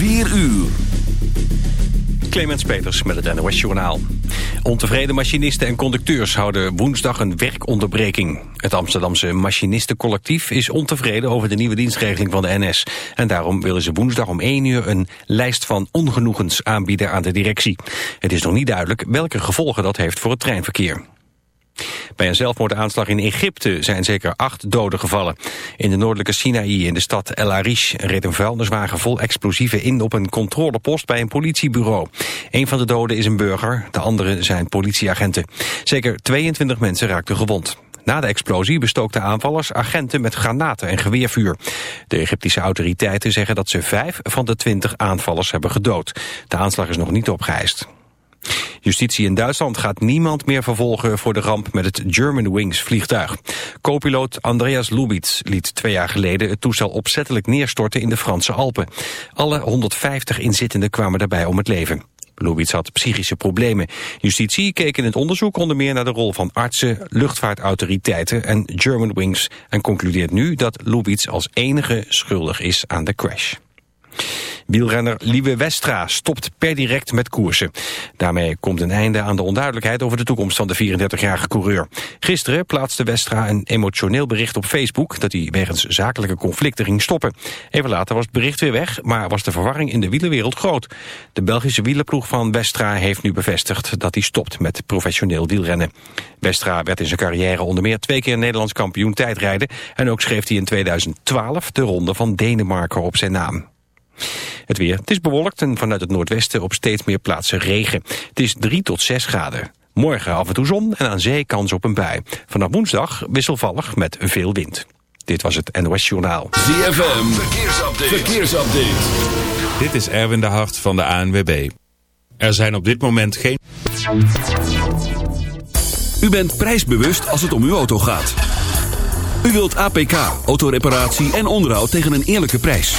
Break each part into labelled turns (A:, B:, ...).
A: 4 uur.
B: Clemens Peters met het NOS Journaal. Ontevreden machinisten en conducteurs houden woensdag een werkonderbreking. Het Amsterdamse machinistencollectief is ontevreden over de nieuwe dienstregeling van de NS. En daarom willen ze woensdag om 1 uur een lijst van ongenoegens aanbieden aan de directie. Het is nog niet duidelijk welke gevolgen dat heeft voor het treinverkeer. Bij een zelfmoordaanslag in Egypte zijn zeker acht doden gevallen. In de noordelijke Sinaï in de stad El Arish reed een vuilniswagen vol explosieven in op een controlepost bij een politiebureau. Een van de doden is een burger, de andere zijn politieagenten. Zeker 22 mensen raakten gewond. Na de explosie bestookten aanvallers agenten met granaten en geweervuur. De Egyptische autoriteiten zeggen dat ze vijf van de twintig aanvallers hebben gedood. De aanslag is nog niet opgeëist. Justitie in Duitsland gaat niemand meer vervolgen voor de ramp met het Germanwings vliegtuig. Co-piloot Andreas Lubitz liet twee jaar geleden het toestel opzettelijk neerstorten in de Franse Alpen. Alle 150 inzittenden kwamen daarbij om het leven. Lubitz had psychische problemen. Justitie keek in het onderzoek onder meer naar de rol van artsen, luchtvaartautoriteiten en Germanwings en concludeert nu dat Lubitz als enige schuldig is aan de crash. Wielrenner Lieve Westra stopt per direct met koersen. Daarmee komt een einde aan de onduidelijkheid over de toekomst van de 34-jarige coureur. Gisteren plaatste Westra een emotioneel bericht op Facebook dat hij wegens zakelijke conflicten ging stoppen. Even later was het bericht weer weg, maar was de verwarring in de wielerwereld groot. De Belgische wielerploeg van Westra heeft nu bevestigd dat hij stopt met professioneel wielrennen. Westra werd in zijn carrière onder meer twee keer Nederlands kampioen tijdrijden en ook schreef hij in 2012 de ronde van Denemarken op zijn naam. Het weer. Het is bewolkt en vanuit het noordwesten op steeds meer plaatsen regen. Het is 3 tot 6 graden. Morgen af en toe zon en aan zee kans op een bui. Vanaf woensdag wisselvallig met veel wind. Dit was het NOS Journaal.
A: ZFM. Verkeersupdate. Verkeersupdate.
C: Dit is Erwin de Hart van de ANWB. Er zijn op dit moment geen...
A: U bent prijsbewust als het om uw auto gaat. U wilt APK, autoreparatie en onderhoud tegen een eerlijke prijs.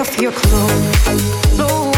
D: off your clothes.